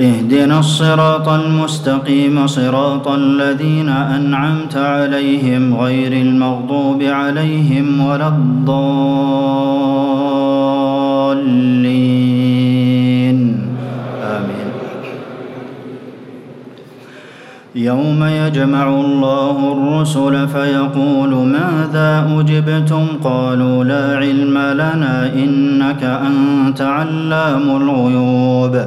اهدنا الصراط المستقيم صراط الذين أنعمت عليهم غير المغضوب عليهم ولا الضالين. آمين. يوم يجمع الله الرسل فيقول ماذا أجبتم؟ قالوا لا علم لنا إنك أنت علام الغيوب.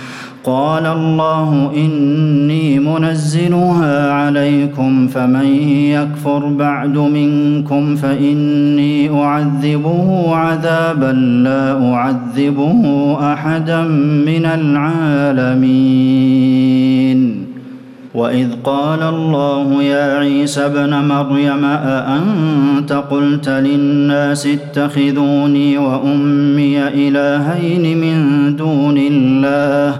قال الله إني منزلها عليكم فمن يكفر بعد منكم فإني أعذبه عذابا لا أعذبه أحدا من العالمين. وإذ قال الله يا عيسى ابن مريم أأنت قلت للناس اتخذوني وأمي إلهين من دون الله؟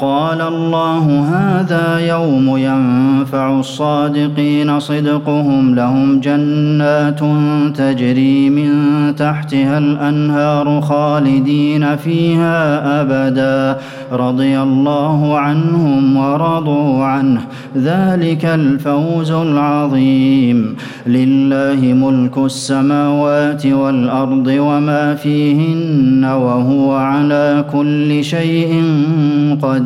قال الله هذا يوم ينفع الصادقين صدقهم لهم جنات تجري من تحتها الأنهار خالدين فيها أبدا. رضي الله عنهم ورضوا عنه. ذلك الفوز العظيم. لله ملك السماوات والأرض وما فيهن وهو على كل شيء قدير.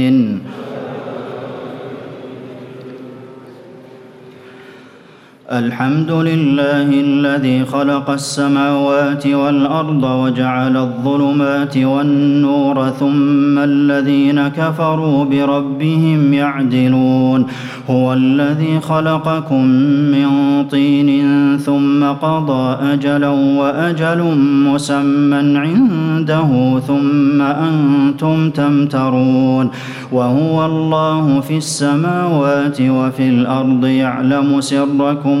الحمد لله الذي خلق السماوات والأرض وجعل الظلمات والنور ثم الذين كفروا بربهم يعدلون. هو الذي خلقكم من طين ثم قضى أجلا وأجل مسمى عنده ثم أنتم تمترون. وهو الله في السماوات وفي الأرض يعلم سركم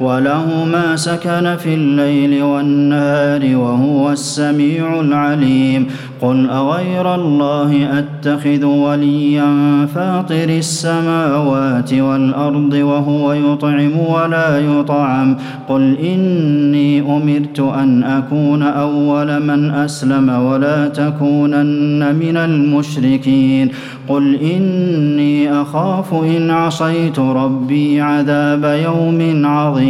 وله ما سكن في الليل والنهار وهو السميع العليم. قل أغير الله أتخذ وليا فاطر السماوات والأرض وهو يطعم ولا يطعم. قل إني أمرت أن أكون أول من أسلم ولا تكونن من المشركين. قل إني أخاف إن عصيت ربي عذاب يوم عظيم.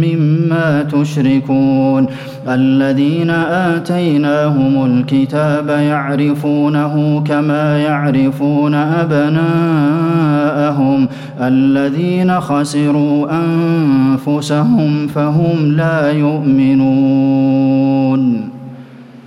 مما تشركون. الذين آتيناهم الكتاب يعرفونه كما يعرفون أبناءهم. الذين خسروا أنفسهم فهم لا يؤمنون.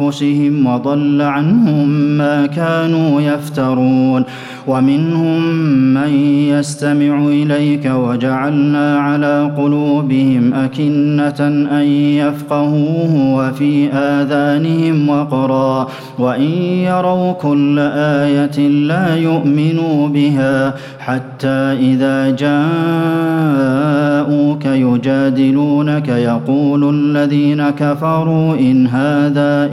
أنفسهم وضل عنهم ما كانوا يفترون. ومنهم من يستمع إليك وجعلنا على قلوبهم أكنة أن يفقهوه وفي آذانهم وقرا. وإن يروا كل آية لا يؤمنوا بها حتى إذا جاءوك يجادلونك يقول الذين كفروا إن هذا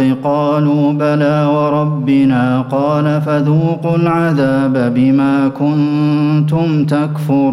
قالوا بلى وربنا قال فذوقوا العذاب بما كنتم تكفرون.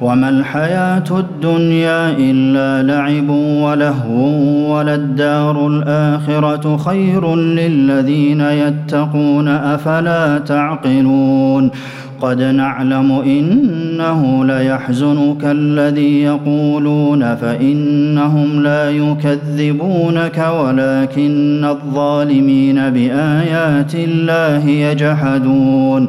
وما الحياة الدنيا إلا لعب ولهو وللدار الآخرة خير للذين يتقون أفلا تعقلون قد نعلم إنه ليحزنك الذي يقولون فإنهم لا يكذبونك ولكن الظالمين بآيات الله يجحدون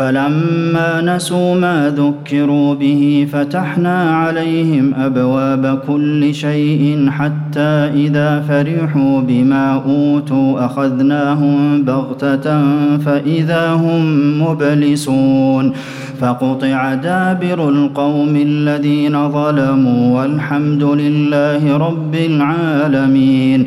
فلما نسوا ما ذكروا به فتحنا عليهم أبواب كل شيء حتى إذا فرحوا بما أوتوا أخذناهم بغتة فإذا هم مبلسون فقطع دابر القوم الذين ظلموا والحمد لله رب العالمين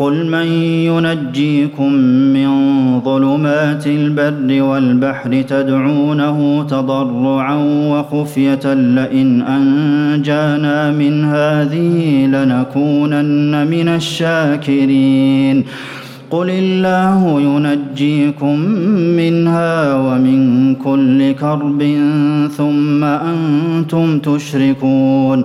قل من ينجيكم من ظلمات البر والبحر تدعونه تضرعا وخفيه لئن انجانا من هذه لنكونن من الشاكرين قل الله ينجيكم منها ومن كل كرب ثم أنتم تشركون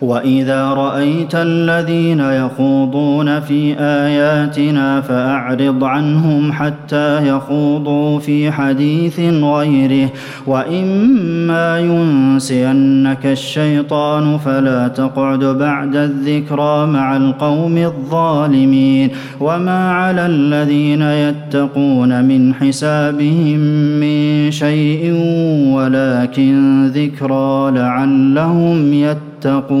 وإذا رأيت الذين يخوضون في آياتنا فأعرض عنهم حتى يخوضوا في حديث غيره. وإما ينسينك الشيطان فلا تقعد بعد الذكرى مع القوم الظالمين. وما على الذين يتقون من حسابهم من شيء ولكن ذكرى لعلهم يتقون. يتقون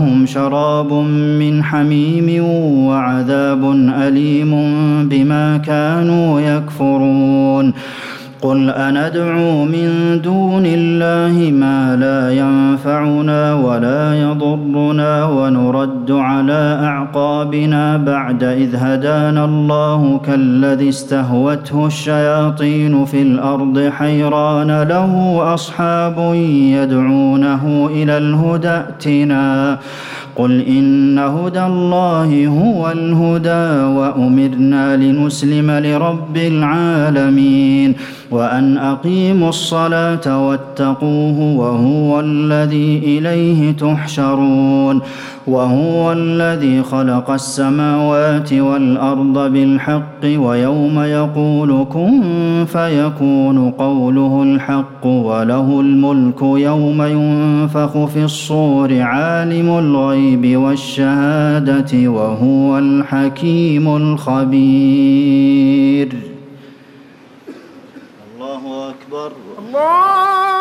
شراب من حميم وعذاب أليم بما كانوا يكفرون. قل أندعو من دون الله ما لا ينفعنا ولا يضرنا ونرد على أعقابنا بعد إذ هدانا الله كالذي استهوته الشياطين في الأرض حيران له أصحاب يدعونه إلى الهدى ائتنا قل إن هدى الله هو الهدى وأمرنا لنسلم لرب العالمين وأن أقيموا الصلاة واتقوه وهو الذي إليه تحشرون وهو الذي خلق السماوات والأرض بالحق ويوم يقول كن فيكون قوله الحق وله الملك يوم ينفخ في الصور عالم الغيب والشهادة وهو الحكيم الخبير أكبر الله